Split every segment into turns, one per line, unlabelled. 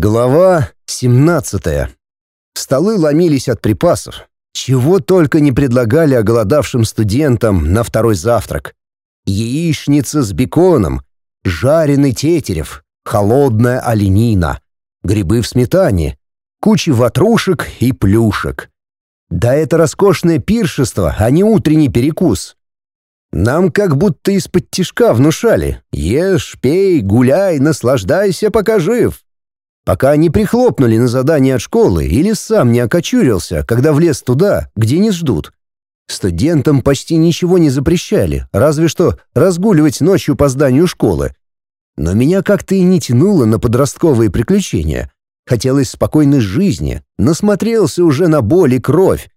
Глава 17. Столы ломились от припасов. Чего только не предлагали оголодавшим студентам на второй завтрак. Яичница с беконом, жареный тетерев, холодная оленина, грибы в сметане, куча ватрушек и плюшек. Да это роскошное пиршество, а не утренний перекус. Нам как будто из-под тишка внушали «Ешь, пей, гуляй, наслаждайся, пока жив». Пока не прихлопнули на задание от школы или сам не окочурился, когда влез туда, где не ждут. Студентам почти ничего не запрещали, разве что разгуливать ночью по зданию школы. Но меня как-то и не тянуло на подростковые приключения. Хотелось спокойной жизни, насмотрелся уже на боль и кровь.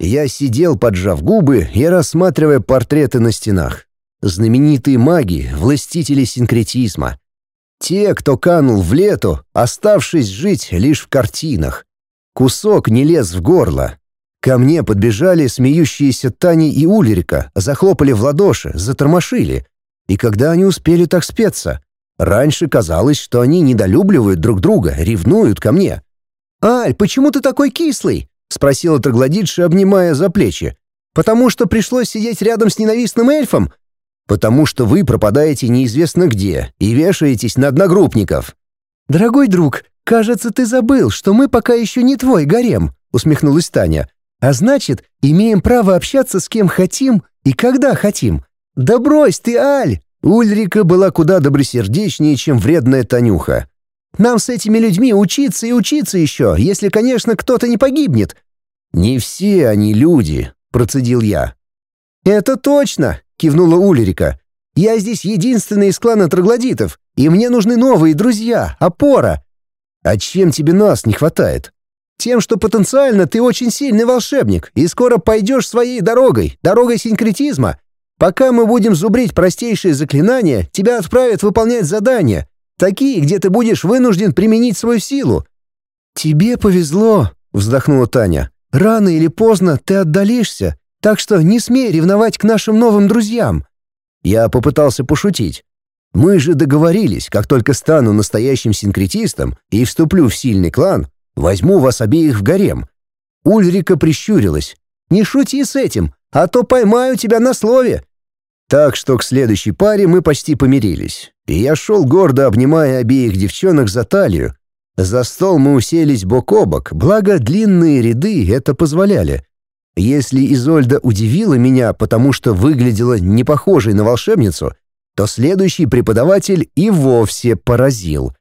Я сидел, поджав губы и рассматривая портреты на стенах. Знаменитые маги, властители синкретизма — те, кто канул в лету, оставшись жить лишь в картинах. Кусок не лез в горло. Ко мне подбежали смеющиеся Тани и Ульрика, захлопали в ладоши, затормошили. И когда они успели так спеться? Раньше казалось, что они недолюбливают друг друга, ревнуют ко мне. «Аль, почему ты такой кислый?» — спросила троглодитша, обнимая за плечи. «Потому что пришлось сидеть рядом с ненавистным эльфом? Потому что вы пропадаете неизвестно где и вешаетесь на одногруппников». «Дорогой друг, кажется, ты забыл, что мы пока еще не твой гарем», — усмехнулась Таня. «А значит, имеем право общаться с кем хотим и когда хотим. Да брось ты, Аль!» Ульрика была куда добросердечнее, чем вредная Танюха. «Нам с этими людьми учиться и учиться еще, если, конечно, кто-то не погибнет». «Не все они люди», — процедил я. «Это точно!» Кивнула Ульрика. «Я здесь единственный из клана троглодитов, и мне нужны новые друзья, опора». «А чем тебе нас не хватает?» «Тем, что потенциально ты очень сильный волшебник, и скоро пойдешь своей дорогой, дорогой синкретизма. Пока мы будем зубрить простейшие заклинания, тебя отправят выполнять задания, такие, где ты будешь вынужден применить свою силу». «Тебе повезло», — вздохнула Таня. «Рано или поздно ты отдалишься, так что не смей ревновать к нашим новым друзьям». Я попытался пошутить. «Мы же договорились, как только стану настоящим синкретистом и вступлю в сильный клан, возьму вас обеих в гарем». Ульрика прищурилась. «Не шути с этим, а то поймаю тебя на слове». Так что к следующей паре мы почти помирились, и я шел гордо, обнимая обеих девчонок за талию. За стол мы уселись бок о бок, благо длинные ряды это позволяли. Если Изольда удивила меня, потому что выглядела не похожей на волшебницу, то следующий преподаватель и вовсе поразил.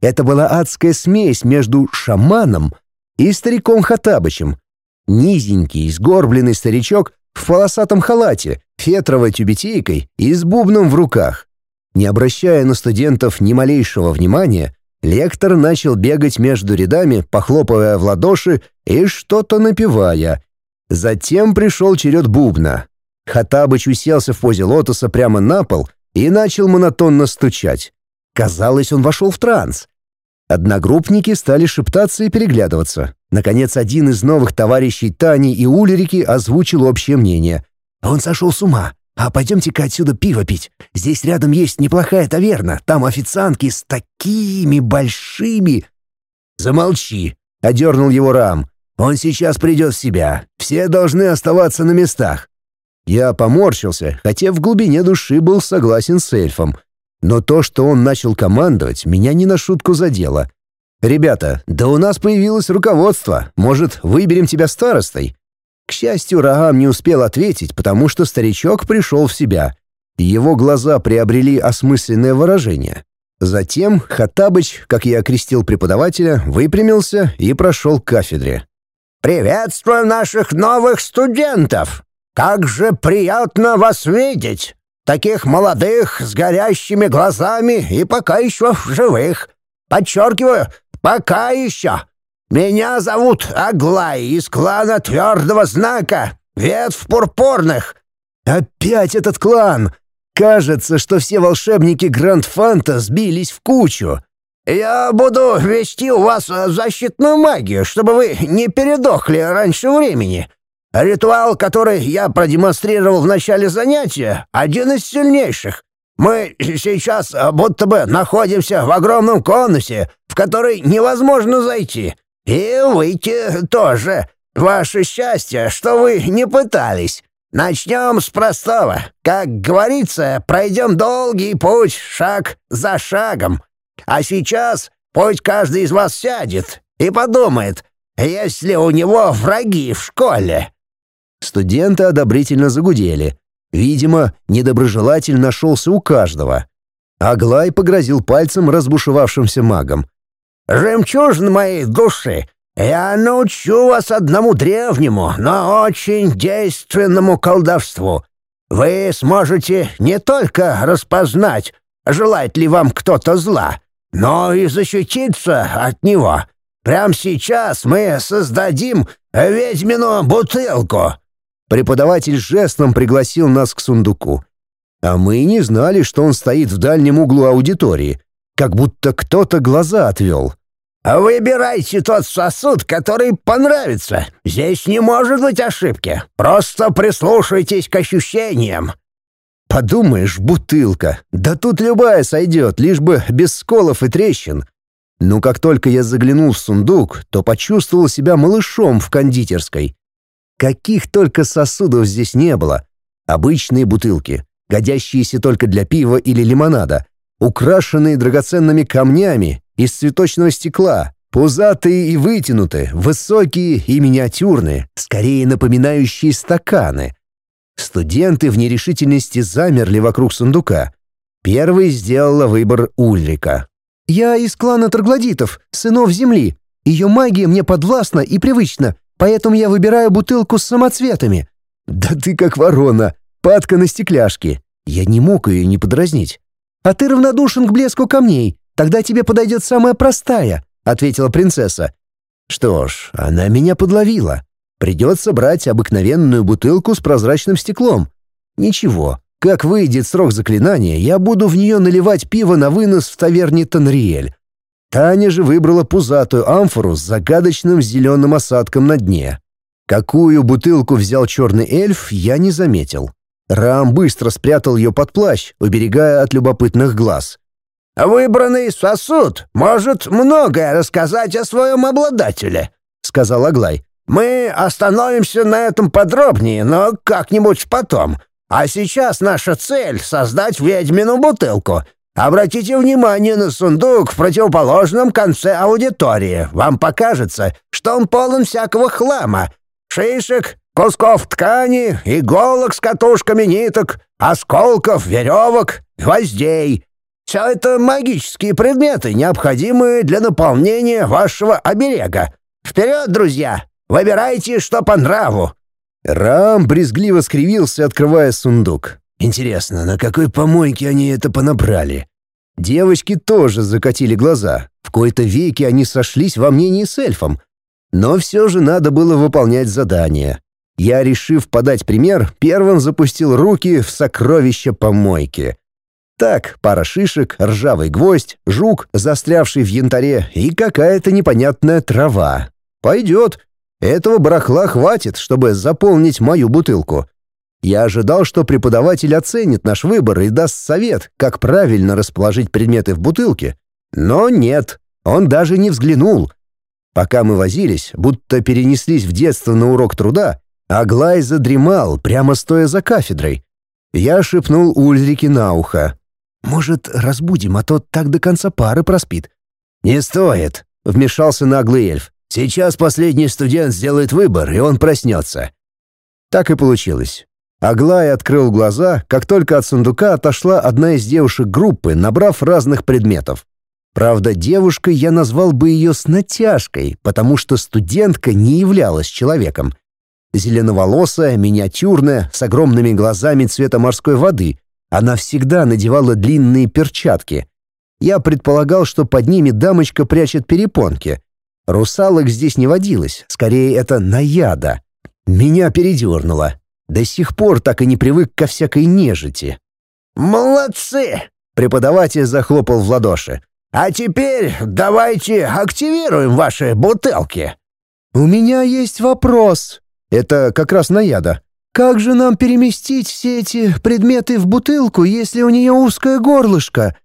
Это была адская смесь между шаманом и стариком Хатабычем. Низенький, сгорбленный старичок в полосатом халате, фетровой тюбетейкой и с бубном в руках. Не обращая на студентов ни малейшего внимания, лектор начал бегать между рядами, похлопывая в ладоши и что-то напевая — Затем пришел черед бубна. Хатабыч уселся в позе лотоса прямо на пол и начал монотонно стучать. Казалось, он вошел в транс. Одногруппники стали шептаться и переглядываться. Наконец, один из новых товарищей Тани и Ульрики озвучил общее мнение. «Он сошел с ума. А пойдемте-ка отсюда пиво пить. Здесь рядом есть неплохая таверна. Там официантки с такими большими...» «Замолчи!» — одернул его Рам. Он сейчас придет в себя. Все должны оставаться на местах». Я поморщился, хотя в глубине души был согласен с эльфом. Но то, что он начал командовать, меня не на шутку задело. «Ребята, да у нас появилось руководство. Может, выберем тебя старостой?» К счастью, Раам не успел ответить, потому что старичок пришел в себя. Его глаза приобрели осмысленное выражение. Затем Хаттабыч, как я окрестил преподавателя, выпрямился и прошел к кафедре. «Приветствую наших новых студентов! Как же приятно вас видеть! Таких молодых, с горящими глазами и пока еще живых! Подчеркиваю, пока еще! Меня зовут Аглай из клана Твердого Знака, ветвь Пурпурных!» «Опять этот клан! Кажется, что все волшебники Гранд Фанта сбились в кучу!» «Я буду вести у вас э, защитную магию, чтобы вы не передохли раньше времени. Ритуал, который я продемонстрировал в начале занятия, один из сильнейших. Мы сейчас э, будто бы находимся в огромном конусе, в
который невозможно зайти. И выйти тоже. Ваше счастье, что вы не пытались. Начнем с простого. Как говорится, пройдем долгий путь шаг за шагом. А сейчас пусть каждый из вас сядет и подумает, есть ли у него враги в школе».
Студенты одобрительно загудели. Видимо, недоброжелатель нашелся у каждого. Аглай погрозил пальцем разбушевавшимся магом.
«Жемчужин моей души, я научу вас одному древнему, но очень действенному колдовству. Вы сможете не только распознать, желает ли вам кто-то зла, но и защититься от него. Прямо сейчас мы создадим ведьмину бутылку».
Преподаватель жестом пригласил нас к сундуку. А мы не знали, что он стоит в дальнем углу аудитории, как будто кто-то глаза отвел.
«Выбирайте тот сосуд, который понравится. Здесь не может быть ошибки. Просто прислушайтесь к ощущениям».
Подумаешь, бутылка. Да тут любая сойдет, лишь бы без сколов и трещин. Но как только я заглянул в сундук, то почувствовал себя малышом в кондитерской. Каких только сосудов здесь не было. Обычные бутылки, годящиеся только для пива или лимонада, украшенные драгоценными камнями из цветочного стекла, пузатые и вытянутые, высокие и миниатюрные, скорее напоминающие стаканы. Студенты в нерешительности замерли вокруг сундука. Первый сделала выбор Ульрика. «Я из клана Троглодитов, сынов Земли. Ее магия мне подвластна и привычна, поэтому я выбираю бутылку с самоцветами». «Да ты как ворона, падка на стекляшки». Я не мог ее не подразнить. «А ты равнодушен к блеску камней. Тогда тебе подойдет самая простая», — ответила принцесса. «Что ж, она меня подловила. Придется брать обыкновенную бутылку с прозрачным стеклом. Ничего, как выйдет срок заклинания, я буду в нее наливать пиво на вынос в таверне Танриэль. Таня же выбрала пузатую амфору с загадочным зеленым осадком на дне. Какую бутылку взял черный эльф, я не заметил. Рам быстро спрятал ее под плащ, уберегая от любопытных глаз.
«Выбранный сосуд может многое рассказать о своем обладателе», — сказал Аглай. «Мы остановимся на этом подробнее, но как-нибудь потом. А сейчас наша цель — создать ведьмину бутылку. Обратите внимание на сундук в противоположном конце аудитории. Вам покажется, что он полон всякого хлама. Шишек, кусков ткани, иголок с катушками ниток, осколков, веревок, гвоздей. Все это магические предметы, необходимые для наполнения вашего оберега. Вперед, друзья! Выбирайте, что по нраву.
Рам брезгливо скривился, открывая сундук. Интересно, на какой помойке они это понабрали? Девочки тоже закатили глаза. В кои-то веки они сошлись во мнении с эльфом. Но все же надо было выполнять задание. Я, решив подать пример, первым запустил руки в сокровища помойки. Так, пара шишек, ржавый гвоздь, жук, застрявший в янтаре и какая-то непонятная трава. Пойдет. Этого барахла хватит, чтобы заполнить мою бутылку. Я ожидал, что преподаватель оценит наш выбор и даст совет, как правильно расположить предметы в бутылке. Но нет, он даже не взглянул. Пока мы возились, будто перенеслись в детство на урок труда, Аглай задремал, прямо стоя за кафедрой. Я шепнул Ульрике на ухо. «Может, разбудим, а то так до конца пары проспит». «Не стоит», — вмешался наглый эльф. Сейчас последний студент сделает выбор, и он проснется». Так и получилось. Аглай открыл глаза, как только от сундука отошла одна из девушек группы, набрав разных предметов. Правда, девушкой я назвал бы ее с натяжкой, потому что студентка не являлась человеком. Зеленоволосая, миниатюрная, с огромными глазами цвета морской воды, она всегда надевала длинные перчатки. Я предполагал, что под ними дамочка прячет перепонки, Русалок здесь не водилось, скорее это наяда. Меня передернуло. До сих пор так и не привык ко всякой нежити.
«Молодцы!» — преподаватель захлопал в ладоши. «А теперь давайте активируем ваши бутылки».
«У меня есть вопрос». Это как раз наяда. «Как же нам переместить все эти предметы в бутылку, если у нее узкое горлышко?»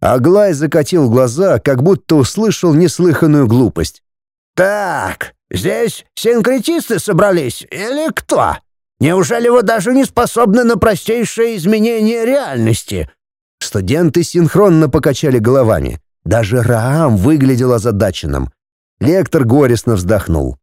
Аглай закатил глаза, как будто услышал неслыханную глупость.
«Так, здесь синкретисты собрались или кто? Неужели вы даже не способны на простейшее изменение реальности?»
Студенты синхронно покачали головами. Даже Раам выглядел озадаченным. Лектор горестно вздохнул.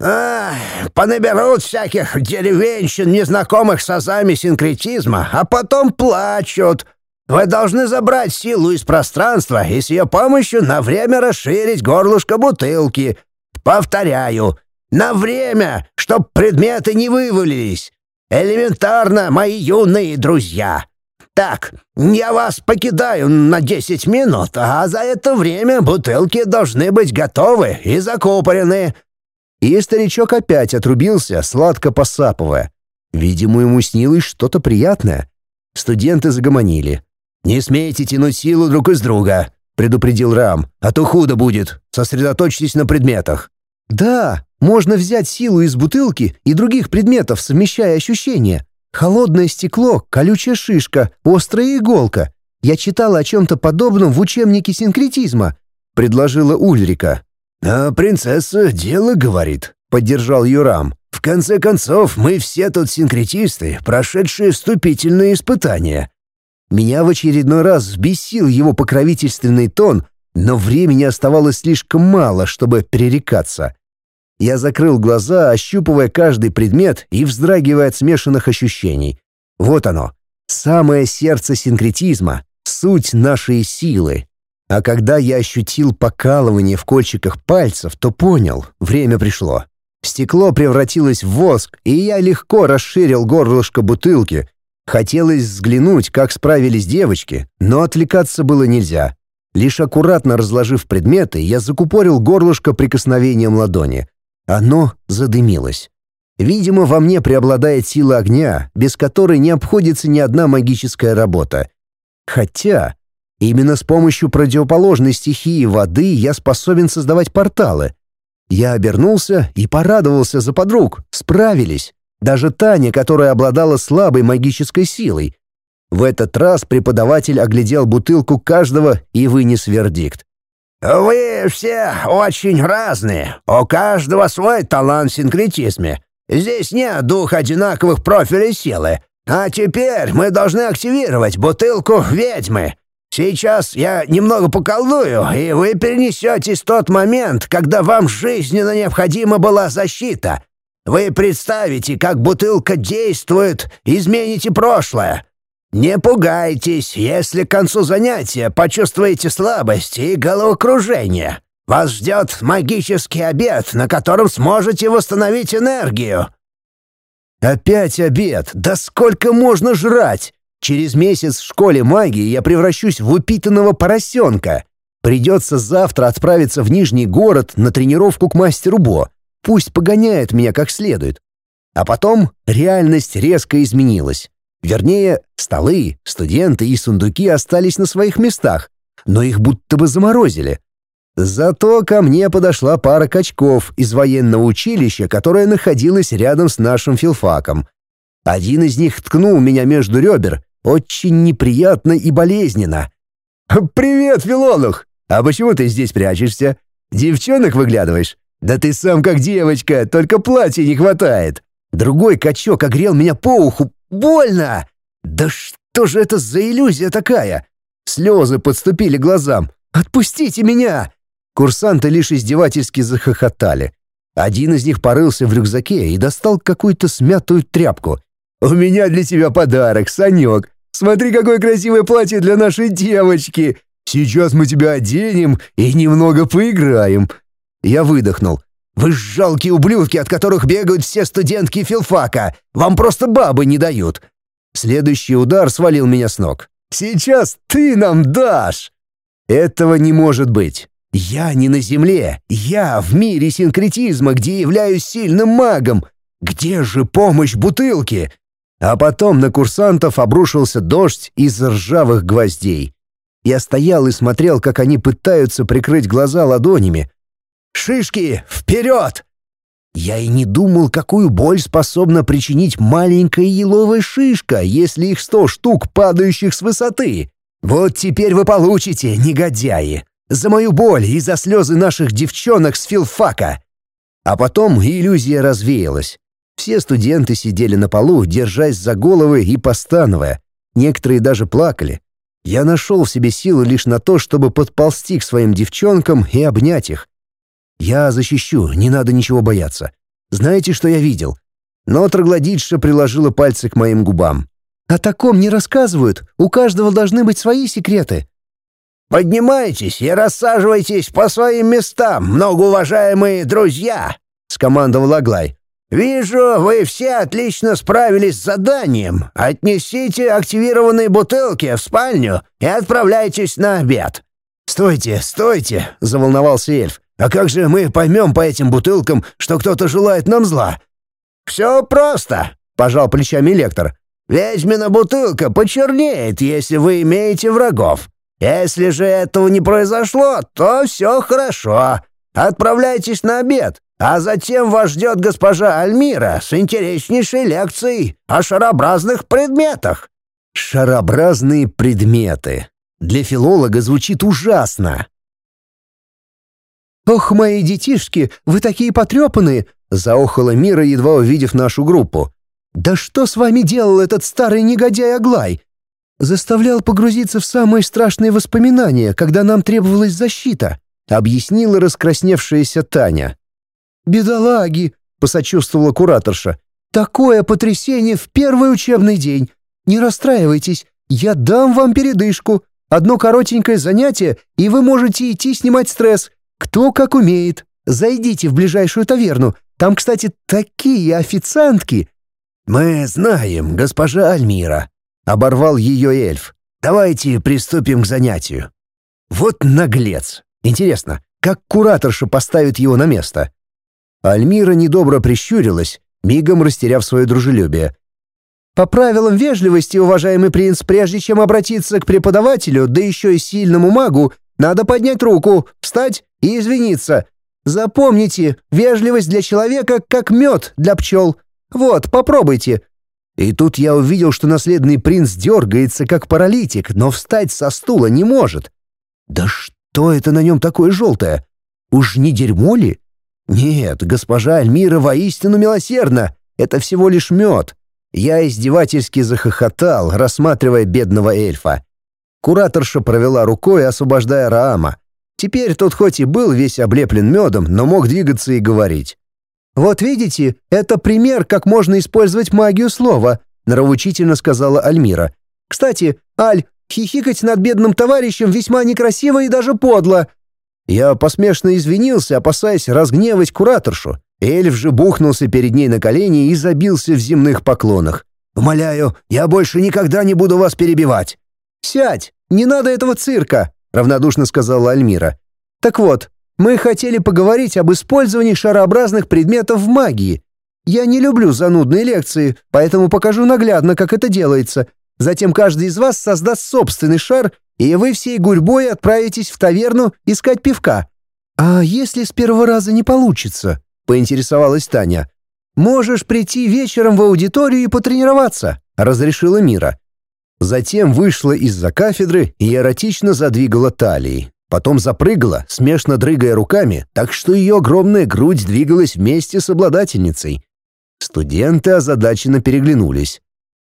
«Ах, понаберут всяких деревенщин, незнакомых с азами синкретизма, а потом плачут. Вы должны забрать силу из пространства и с ее помощью на время расширить горлышко бутылки. Повторяю, на время, чтоб предметы не вывалились. Элементарно, мои юные друзья. Так, я вас покидаю на 10 минут, а за это время бутылки должны быть готовы и закупорены».
И старичок опять отрубился, сладко посапывая. Видимо, ему снилось что-то приятное. Студенты загомонили. «Не смейте тянуть силу друг из друга», — предупредил Рам, «а то худо будет. Сосредоточьтесь на предметах». «Да, можно взять силу из бутылки и других предметов, совмещая ощущения. Холодное стекло, колючая шишка, острая иголка. Я читала о чем-то подобном в учебнике синкретизма», — предложила Ульрика.
«А принцесса дело говорит», — поддержал Юрам. «В конце концов, мы все тут синкретисты, прошедшие вступительные испытания».
Меня в очередной раз взбесил его покровительственный тон, но времени оставалось слишком мало, чтобы перерекаться. Я закрыл глаза, ощупывая каждый предмет и вздрагивая от смешанных ощущений. Вот оно, самое сердце синкретизма, суть нашей силы. А когда я ощутил покалывание в кольчиках пальцев, то понял, время пришло. Стекло превратилось в воск, и я легко расширил горлышко бутылки. Хотелось взглянуть, как справились девочки, но отвлекаться было нельзя. Лишь аккуратно разложив предметы, я закупорил горлышко прикосновением ладони. Оно задымилось. Видимо, во мне преобладает сила огня, без которой не обходится ни одна магическая работа. Хотя, именно с помощью противоположной стихии воды я способен создавать порталы. Я обернулся и порадовался за подруг. Справились. Даже Таня, которая обладала слабой магической силой. В этот раз преподаватель оглядел бутылку каждого и вынес вердикт.
«Вы все очень разные. У каждого свой талант в синкретизме. Здесь нет двух одинаковых профилей силы. А теперь мы должны активировать бутылку ведьмы. Сейчас я немного поколдую, и вы перенесетесь в тот момент, когда вам жизненно необходима была защита. Вы представите, как бутылка действует, измените прошлое. «Не пугайтесь, если к концу занятия почувствуете слабость и головокружение. Вас ждет магический обед, на котором сможете восстановить энергию».
«Опять обед! Да сколько можно жрать? Через месяц в школе магии я превращусь в упитанного поросенка. Придется завтра отправиться в Нижний город на тренировку к мастеру Бо. Пусть погоняет меня как следует». А потом реальность резко изменилась. Вернее, столы, студенты и сундуки остались на своих местах, но их будто бы заморозили. Зато ко мне подошла пара качков из военного училища, которое находилось рядом с нашим филфаком. Один из них ткнул меня между ребер, очень неприятно и болезненно. «Привет, Филонух! А почему ты здесь прячешься? Девчонок выглядываешь? Да ты сам как девочка, только платья не хватает!» Другой качок огрел меня по уху, Больно! Да что же это за иллюзия такая? Слезы подступили глазам. «Отпустите меня!» Курсанты лишь издевательски захохотали. Один из них порылся в рюкзаке и достал какую-то смятую тряпку. «У меня для тебя подарок, Санек. Смотри, какое красивое платье для нашей девочки. Сейчас мы тебя оденем и немного поиграем». Я выдохнул. Вы жалкие ублюдки, от которых бегают все студентки филфака. Вам просто бабы не дают. Следующий удар свалил меня с ног. Сейчас ты нам дашь. Этого не может быть. Я не на земле. Я в мире синкретизма, где являюсь сильным магом. Где же помощь бутылки? А потом на курсантов обрушился дождь из ржавых гвоздей. Я стоял и смотрел, как они пытаются прикрыть глаза ладонями, Шишки, вперед!» Я и не думал, какую боль способна причинить маленькая еловая шишка, если их сто штук, падающих с высоты. Вот теперь вы получите, негодяи, за мою боль и за слезы наших девчонок с филфака. А потом иллюзия развеялась. Все студенты сидели на полу, держась за головы и постановая. Некоторые даже плакали. Я нашел в себе силы лишь на то, чтобы подползти к своим девчонкам и обнять их. Я защищу, не надо ничего бояться. Знаете, что я видел? Но троглодитша приложила пальцы к моим губам. «О таком не рассказывают. У каждого должны быть свои секреты».
«Поднимайтесь и рассаживайтесь по своим местам, многоуважаемые друзья!» — скомандовал Аглай. «Вижу, вы все отлично справились с заданием. Отнесите активированные бутылки в спальню и отправляйтесь на обед».
«Стойте, стойте!» — заволновался эльф. «А как же мы поймем по этим бутылкам, что кто-то желает нам зла?»
«Все просто», — пожал плечами лектор. «Ведьмина бутылка почернеет, если вы имеете врагов. Если же этого не произошло, то все хорошо. Отправляйтесь на обед, а затем вас ждет госпожа Альмира с интереснейшей лекцией о шарообразных предметах».
«Шарообразные предметы». Для филолога звучит ужасно. «Ох, мои детишки, вы такие потрепанные!» — заохала Мира, едва увидев нашу группу. «Да что с вами делал этот старый негодяй Аглай? Заставлял погрузиться в самые страшные воспоминания, когда нам требовалась защита», — объяснила раскрасневшаяся Таня. «Бедолаги!» — посочувствовала кураторша. «Такое потрясение в первый учебный день! Не расстраивайтесь, я дам вам передышку. Одно коротенькое занятие, и вы можете идти снимать стресс. Кто как умеет. Зайдите в ближайшую таверну. Там, кстати, такие официантки!» «Мы знаем, госпожа Альмира», — оборвал ее эльф. «Давайте приступим к занятию». «Вот наглец! Интересно, как кураторша поставит его на место?» Альмира недобро прищурилась, мигом растеряв свое дружелюбие. «По правилам вежливости, уважаемый принц, прежде чем обратиться к преподавателю, да еще и сильному магу, надо поднять руку, встать и извиниться. Запомните, вежливость для человека как мед для пчел. Вот, попробуйте». И тут я увидел, что наследный принц дергается, как паралитик, но встать со стула не может. «Да что это на нем такое желтое? Уж не дерьмо ли?» «Нет, госпожа Альмира воистину милосердна. Это всего лишь мед». Я издевательски захохотал, рассматривая бедного эльфа. Кураторша провела рукой, освобождая Раама. Теперь тот хоть и был весь облеплен медом, но мог двигаться и говорить. «Вот видите, это пример, как можно использовать магию слова», нравоучительно сказала Альмира. «Кстати, Аль, хихикать над бедным товарищем весьма некрасиво и даже подло. Я посмешно извинился, опасаясь разгневать кураторшу. Эльф же бухнулся перед ней на колени и забился в земных поклонах. «Умоляю, я больше никогда не буду вас перебивать». «Сядь, не надо этого цирка», — равнодушно сказала Альмира. «Так вот, мы хотели поговорить об использовании шарообразных предметов в магии. Я не люблю занудные лекции, поэтому покажу наглядно, как это делается. Затем каждый из вас создаст собственный шар и вы всей гурьбой отправитесь в таверну искать пивка. А если с первого раза не получится?» — поинтересовалась Таня. «Можешь прийти вечером в аудиторию и потренироваться», — разрешила Мира. Затем вышла из-за кафедры и эротично задвигала талией. Потом запрыгала, смешно дрыгая руками, так что ее огромная грудь двигалась вместе с обладательницей. Студенты озадаченно переглянулись.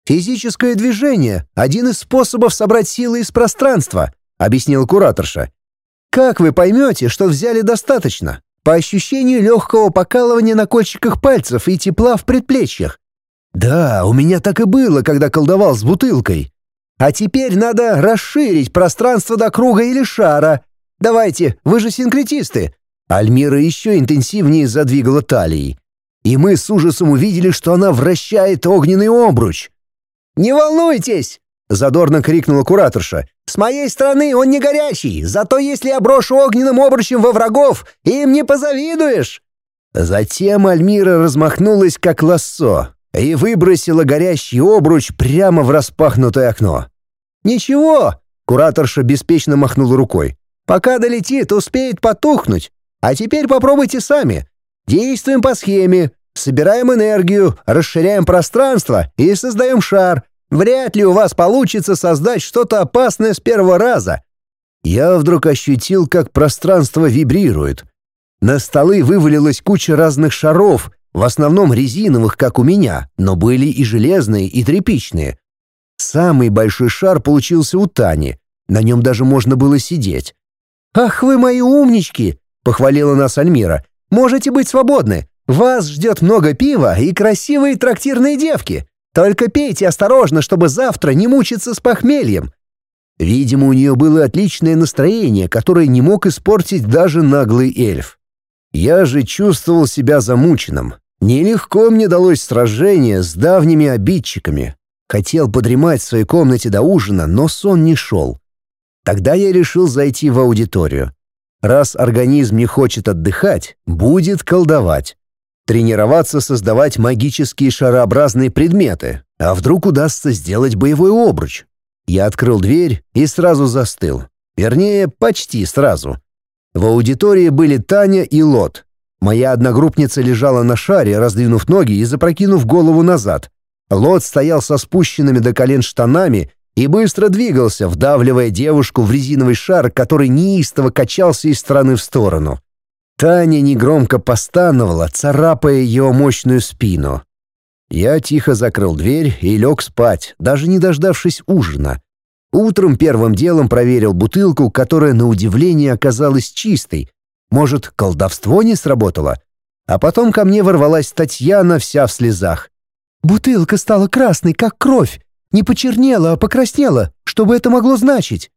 «Физическое движение — один из способов собрать силы из пространства», — объяснил кураторша. «Как вы поймете, что взяли достаточно? По ощущению легкого покалывания на кончиках пальцев и тепла в предплечьях. Да, у меня так и было, когда колдовал с бутылкой. А теперь надо расширить пространство до круга или шара. Давайте, вы же синкретисты». Альмира еще интенсивнее задвигала талией. И мы с ужасом увидели, что она вращает огненный обруч. «Не волнуйтесь!» — задорно крикнула кураторша. «С моей стороны он не горячий, зато если я брошу огненным обручем во врагов, им не позавидуешь!» Затем Альмира размахнулась как лассо и выбросила горящий обруч прямо в распахнутое окно. «Ничего!» — кураторша беспечно махнула рукой. «Пока долетит, успеет потухнуть. А теперь попробуйте сами. Действуем по схеме. Собираем энергию, расширяем пространство и создаем шар. Вряд ли у вас получится создать что-то опасное с первого раза. Я вдруг ощутил, как пространство вибрирует. На столы вывалилась куча разных шаров, в основном резиновых, как у меня, но были и железные, и тряпичные. Самый большой шар получился у Тани. На нем даже можно было сидеть. «Ах вы мои умнички!» — похвалила нас Альмира. «Можете быть свободны. Вас ждет много пива и красивые трактирные девки. Только пейте осторожно, чтобы завтра не мучиться с похмельем. Видимо, у нее было отличное настроение, которое не мог испортить даже наглый эльф. Я же чувствовал себя замученным. Нелегко мне далось сражение с давними обидчиками. Хотел подремать в своей комнате до ужина, но сон не шел. Тогда я решил зайти в аудиторию. Раз организм не хочет отдыхать, будет колдовать. Тренироваться создавать магические шарообразные предметы, а вдруг удастся сделать боевой обруч. Я открыл дверь и сразу застыл. Вернее, почти сразу. В аудитории были Таня и Лот. Моя одногруппница лежала на шаре, раздвинув ноги и запрокинув голову назад. Лот стоял со спущенными до колен штанами и быстро двигался, вдавливая девушку в резиновый шар, который неистово качался из стороны в сторону. Таня негромко постановала, царапая ее мощную спину. Я тихо закрыл дверь и лег спать, даже не дождавшись ужина. Утром первым делом проверил бутылку, которая на удивление оказалась чистой. Может, колдовство не сработало? А потом ко мне ворвалась Татьяна вся в слезах. «Бутылка стала красной, как кровь. Не почернела, а покраснела. Что бы это могло значить?»